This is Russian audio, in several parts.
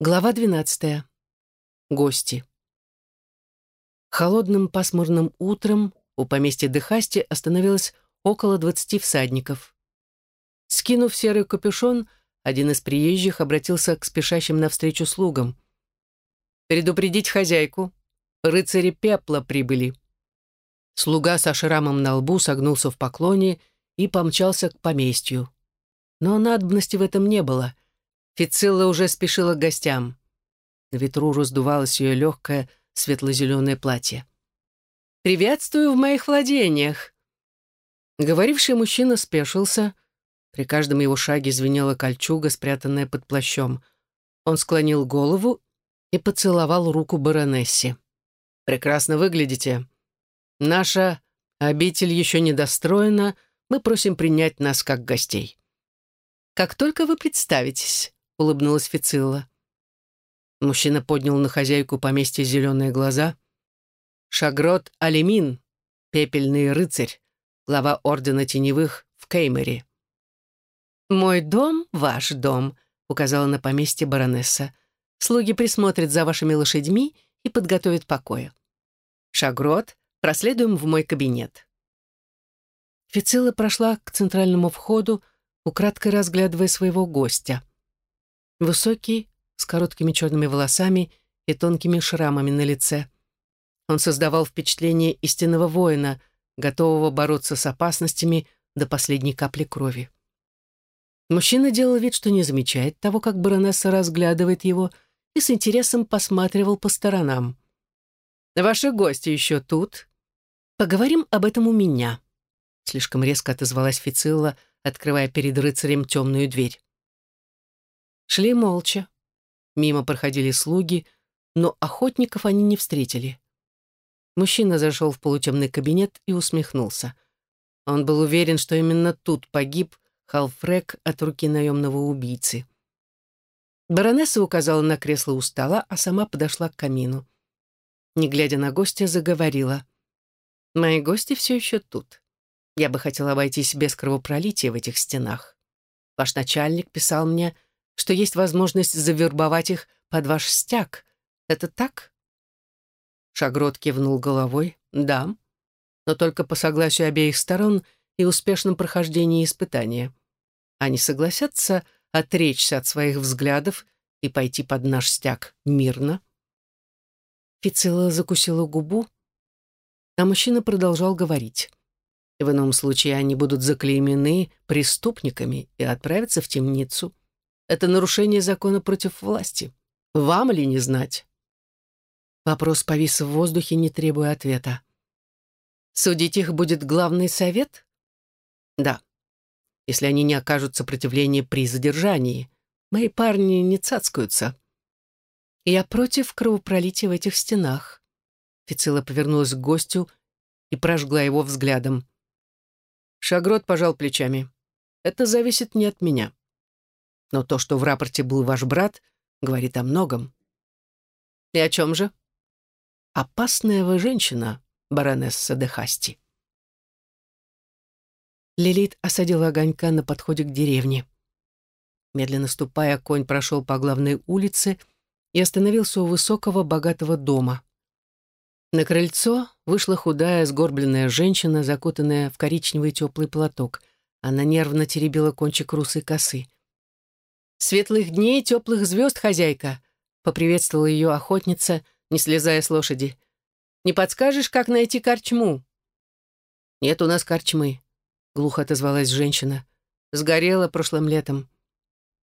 Глава 12. Гости. Холодным пасмурным утром у поместья Дехасти остановилось около двадцати всадников. Скинув серый капюшон, один из приезжих обратился к спешащим навстречу слугам. «Предупредить хозяйку. Рыцари пепла прибыли». Слуга со шрамом на лбу согнулся в поклоне и помчался к поместью. Но надобности в этом не было. Фицилла уже спешила к гостям. На ветру раздувалось ее легкое светло-зеленое платье. «Приветствую в моих владениях!» Говоривший мужчина спешился. При каждом его шаге звенела кольчуга, спрятанная под плащом. Он склонил голову и поцеловал руку баронессе. «Прекрасно выглядите. Наша обитель еще не достроена, мы просим принять нас как гостей». «Как только вы представитесь», — улыбнулась Фицилла. Мужчина поднял на хозяйку поместья зеленые глаза. «Шагрот Алимин, пепельный рыцарь, глава Ордена Теневых в Кеймере». «Мой дом — ваш дом», — указала на поместье баронесса. «Слуги присмотрят за вашими лошадьми и подготовят покоя. Шагрот, проследуем в мой кабинет». Фицилла прошла к центральному входу, украдкой разглядывая своего гостя. Высокий, с короткими черными волосами и тонкими шрамами на лице. Он создавал впечатление истинного воина, готового бороться с опасностями до последней капли крови. Мужчина делал вид, что не замечает того, как баронесса разглядывает его, и с интересом посматривал по сторонам. «Ваши гости еще тут? Поговорим об этом у меня», — слишком резко отозвалась Фицилла, открывая перед рыцарем темную дверь. Шли молча. Мимо проходили слуги, но охотников они не встретили. Мужчина зашел в полутемный кабинет и усмехнулся. Он был уверен, что именно тут погиб Халфрек от руки наемного убийцы. Баронесса указала на кресло у стола, а сама подошла к камину. Не глядя на гостя, заговорила. «Мои гости все еще тут. Я бы хотела обойтись без кровопролития в этих стенах. Ваш начальник писал мне, что есть возможность завербовать их под ваш стяг. Это так?» Шагрот кивнул головой. «Да, но только по согласию обеих сторон и успешном прохождении испытания. Они согласятся отречься от своих взглядов и пойти под наш стяг мирно?» Фицила закусила губу, а мужчина продолжал говорить. В ином случае они будут заклеймены преступниками и отправятся в темницу. Это нарушение закона против власти. Вам ли не знать?» Вопрос повис в воздухе, не требуя ответа. «Судить их будет главный совет?» «Да. Если они не окажут сопротивления при задержании. Мои парни не цацкаются». «Я против кровопролития в этих стенах». Фицила повернулась к гостю и прожгла его взглядом. Шагрот пожал плечами. «Это зависит не от меня. Но то, что в рапорте был ваш брат, говорит о многом. И о чем же? Опасная вы женщина, баронесса де Хасти. Лилит осадила огонька на подходе к деревне. Медленно ступая, конь прошел по главной улице и остановился у высокого богатого дома. На крыльцо вышла худая, сгорбленная женщина, закутанная в коричневый теплый платок. Она нервно теребила кончик русой косы. «Светлых дней, теплых звезд, хозяйка!» — поприветствовала ее охотница, не слезая с лошади. «Не подскажешь, как найти корчму?» «Нет у нас корчмы», — глухо отозвалась женщина. «Сгорела прошлым летом.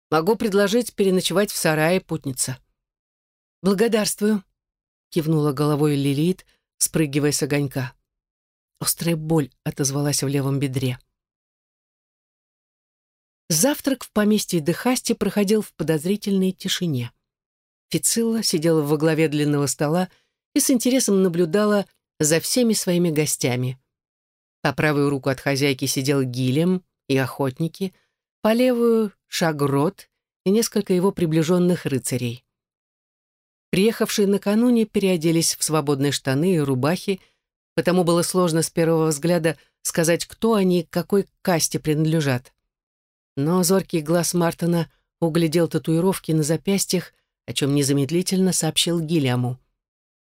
Могу предложить переночевать в сарае, путница». «Благодарствую», — кивнула головой Лилит, спрыгивая с огонька. Острая боль отозвалась в левом бедре. Завтрак в поместье Дехасти проходил в подозрительной тишине. Фицилла сидела во главе длинного стола и с интересом наблюдала за всеми своими гостями. По правую руку от хозяйки сидел Гилем и охотники, по левую — Шагрот и несколько его приближенных рыцарей. Приехавшие накануне переоделись в свободные штаны и рубахи, потому было сложно с первого взгляда сказать, кто они и к какой касте принадлежат. Но зоркий глаз Мартина углядел татуировки на запястьях, о чем незамедлительно сообщил Гильяму.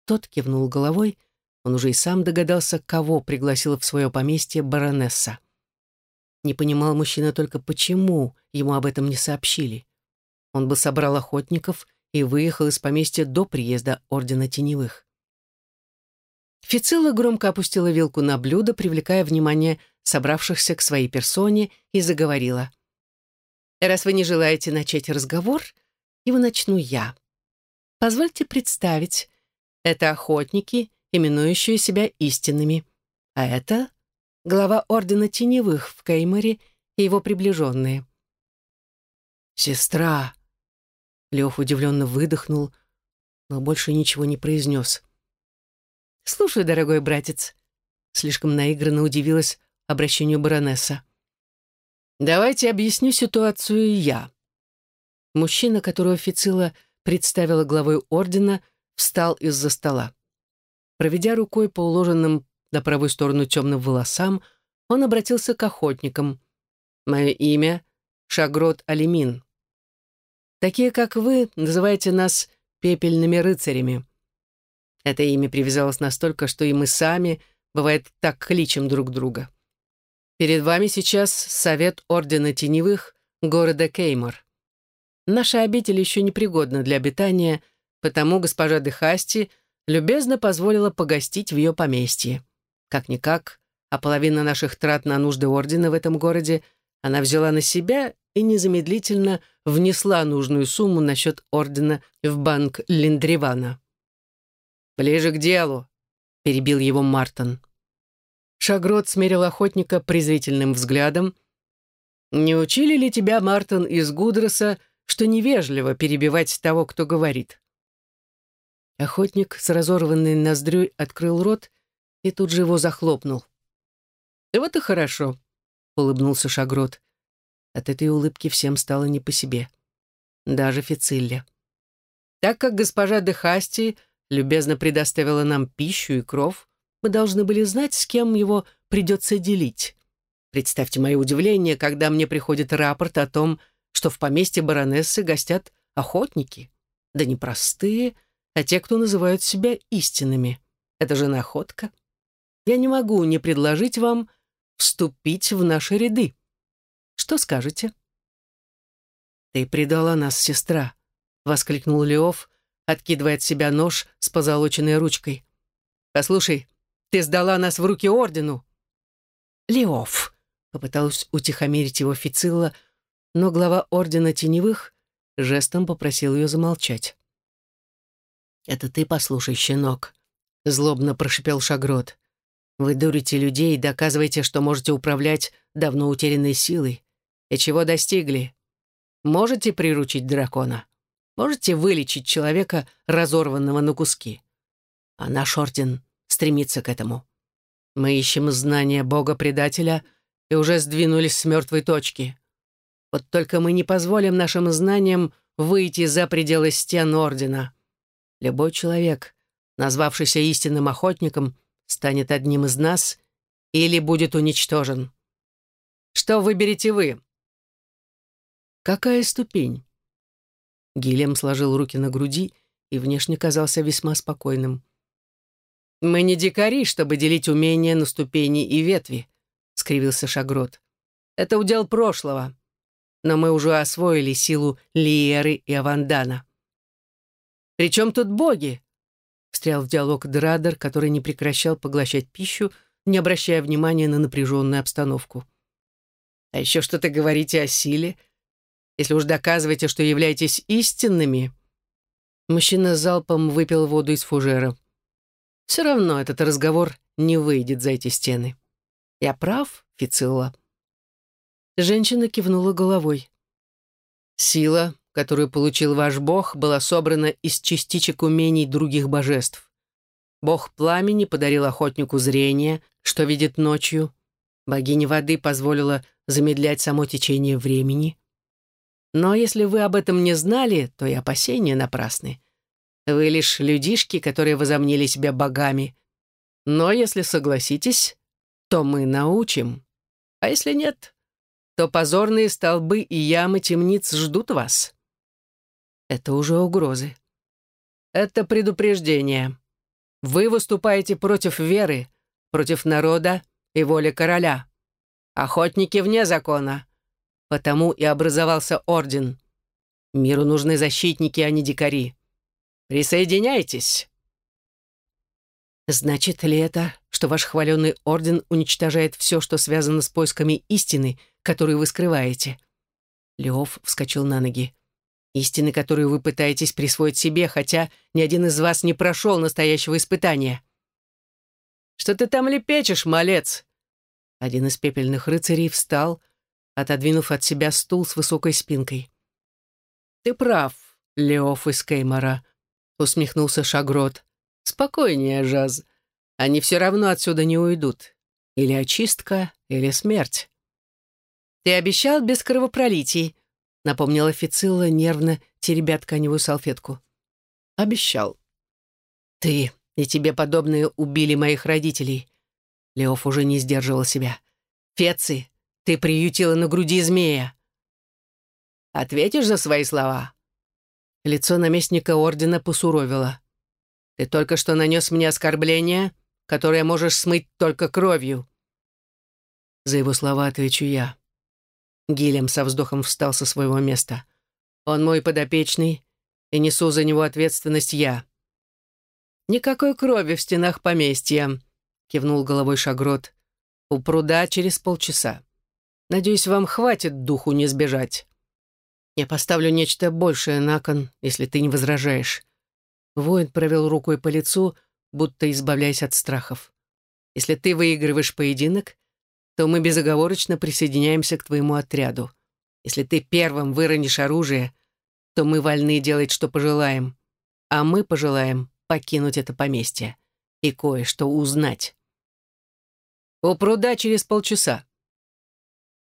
Тот кивнул головой, он уже и сам догадался, кого пригласила в свое поместье баронесса. Не понимал мужчина только, почему ему об этом не сообщили. Он бы собрал охотников и выехал из поместья до приезда Ордена Теневых. Фицилла громко опустила вилку на блюдо, привлекая внимание собравшихся к своей персоне, и заговорила. «Раз вы не желаете начать разговор, его начну я. Позвольте представить, это охотники, именующие себя истинными, а это глава Ордена Теневых в Кейморе и его приближенные». «Сестра!» Лев удивленно выдохнул, но больше ничего не произнес. «Слушай, дорогой братец», — слишком наигранно удивилась обращению баронесса. «Давайте объясню ситуацию я». Мужчина, которого Фицила представила главой ордена, встал из-за стола. Проведя рукой по уложенным на правую сторону темным волосам, он обратился к охотникам. «Мое имя — Шагрот Алимин. Такие, как вы, называете нас пепельными рыцарями. Это имя привязалось настолько, что и мы сами, бывает, так кличем друг друга. Перед вами сейчас совет Ордена Теневых города Кеймор. Наша обитель еще непригодна для обитания, потому госпожа Дехасти любезно позволила погостить в ее поместье. Как-никак, а половина наших трат на нужды Ордена в этом городе она взяла на себя и незамедлительно внесла нужную сумму на счет Ордена в банк Линдривана. «Ближе к делу», — перебил его Мартон. Шагрот смерил охотника презрительным взглядом. «Не учили ли тебя, Мартон, из Гудроса, что невежливо перебивать того, кто говорит?» Охотник с разорванной ноздрёй открыл рот и тут же его захлопнул. «Вот и хорошо», — улыбнулся Шагрот. От этой улыбки всем стало не по себе. Даже Фицилля. Так как госпожа де Хасти любезно предоставила нам пищу и кров, мы должны были знать, с кем его придется делить. Представьте мое удивление, когда мне приходит рапорт о том, что в поместье баронессы гостят охотники. Да не простые, а те, кто называют себя истинными. Это же находка. Я не могу не предложить вам вступить в наши ряды. Что скажете? «Ты предала нас, сестра», — воскликнул Леов, откидывая от себя нож с позолоченной ручкой. «Послушай, ты сдала нас в руки ордену!» «Леоф!» — попыталась утихомирить его Фицилла, но глава ордена теневых жестом попросил ее замолчать. «Это ты послушай, щенок», — злобно прошипел Шагрот. «Вы дурите людей и доказываете, что можете управлять давно утерянной силой. И чего достигли? Можете приручить дракона?» Можете вылечить человека, разорванного на куски? А наш орден стремится к этому. Мы ищем знания Бога-предателя и уже сдвинулись с мертвой точки. Вот только мы не позволим нашим знаниям выйти за пределы стен ордена. Любой человек, назвавшийся истинным охотником, станет одним из нас или будет уничтожен. Что выберете вы? Какая ступень? Гильям сложил руки на груди и внешне казался весьма спокойным. «Мы не дикари, чтобы делить умения на ступени и ветви», — скривился Шагрот. «Это удел прошлого. Но мы уже освоили силу Лиеры и Авандана». «При чем тут боги?» — встрял в диалог Драдер, который не прекращал поглощать пищу, не обращая внимания на напряженную обстановку. «А еще что-то говорите о силе, если уж доказываете, что являетесь истинными...» Мужчина залпом выпил воду из фужера. «Все равно этот разговор не выйдет за эти стены. Я прав, Фицилла?» Женщина кивнула головой. «Сила, которую получил ваш бог, была собрана из частичек умений других божеств. Бог пламени подарил охотнику зрение, что видит ночью. Богиня воды позволила замедлять само течение времени. Но если вы об этом не знали, то и опасения напрасны. Вы лишь людишки, которые возомнили себя богами. Но если согласитесь, то мы научим. А если нет, то позорные столбы и ямы темниц ждут вас. Это уже угрозы. Это предупреждение. Вы выступаете против веры, против народа и воли короля. Охотники вне закона. Потому и образовался орден. Миру нужны защитники, а не дикари. Присоединяйтесь. Значит ли это, что ваш хваленый орден уничтожает все, что связано с поисками истины, которую вы скрываете?» Леов вскочил на ноги. «Истины, которую вы пытаетесь присвоить себе, хотя ни один из вас не прошел настоящего испытания». «Что ты там лепечешь, малец?» Один из пепельных рыцарей встал, отодвинув от себя стул с высокой спинкой. «Ты прав, Леоф из Кеймара», — усмехнулся Шагрот. «Спокойнее, Жаз. Они все равно отсюда не уйдут. Или очистка, или смерть». «Ты обещал без кровопролитий», — напомнила Фицилла, нервно теребя тканевую салфетку. «Обещал». «Ты и тебе подобные убили моих родителей». Леоф уже не сдерживал себя. «Феци, ты приютила на груди змея». «Ответишь за свои слова?» Лицо наместника ордена посуровило. Ты только что нанес мне оскорбление, которое можешь смыть только кровью. За его слова отвечу я. Гилем со вздохом встал со своего места. Он мой подопечный, и несу за него ответственность я. «Никакой крови в стенах поместья», — кивнул головой Шагрот. «У пруда через полчаса. Надеюсь, вам хватит духу не сбежать. Я поставлю нечто большее на кон, если ты не возражаешь. Воин провел рукой по лицу, будто избавляясь от страхов. «Если ты выигрываешь поединок, то мы безоговорочно присоединяемся к твоему отряду. Если ты первым выронишь оружие, то мы вольны делать, что пожелаем. А мы пожелаем покинуть это поместье и кое-что узнать. У пруда через полчаса.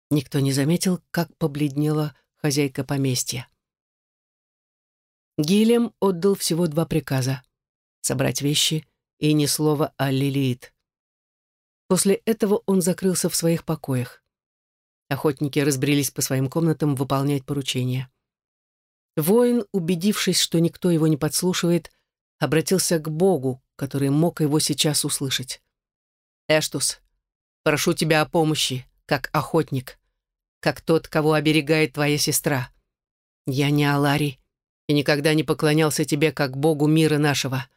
Никто не заметил, как побледнела хозяйка поместья. Гилем отдал всего два приказа — собрать вещи и ни слова о Лилит. После этого он закрылся в своих покоях. Охотники разбрелись по своим комнатам выполнять поручения. Воин, убедившись, что никто его не подслушивает, обратился к Богу, который мог его сейчас услышать. «Эштус, прошу тебя о помощи, как охотник, как тот, кого оберегает твоя сестра. Я не Алари и никогда не поклонялся тебе как Богу мира нашего.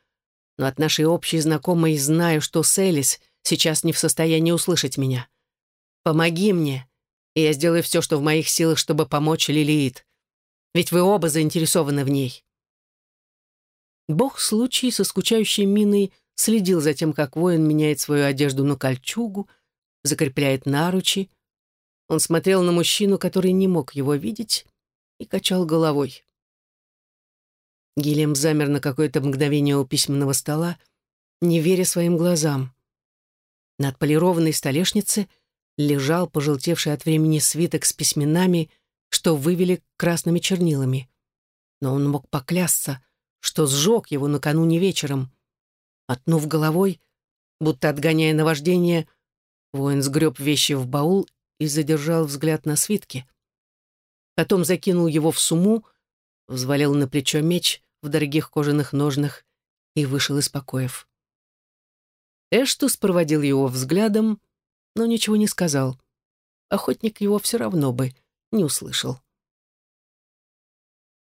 Но от нашей общей знакомой знаю, что Селис сейчас не в состоянии услышать меня. Помоги мне, и я сделаю все, что в моих силах, чтобы помочь Лилиит. Ведь вы оба заинтересованы в ней». Бог случай со скучающей миной следил за тем, как воин меняет свою одежду на кольчугу, закрепляет наручи. Он смотрел на мужчину, который не мог его видеть, и качал головой. Гильям замер на какое-то мгновение у письменного стола, не веря своим глазам. На отполированной столешнице лежал пожелтевший от времени свиток с письменами, что вывели красными чернилами. Но он мог поклясться, что сжег его накануне вечером. Отнув головой, будто отгоняя наваждение, воин сгреб вещи в баул и задержал взгляд на свитке. Потом закинул его в сумму, взвалил на плечо меч в дорогих кожаных ножнах и вышел из покоев. Эштус проводил его взглядом, но ничего не сказал. Охотник его все равно бы не услышал.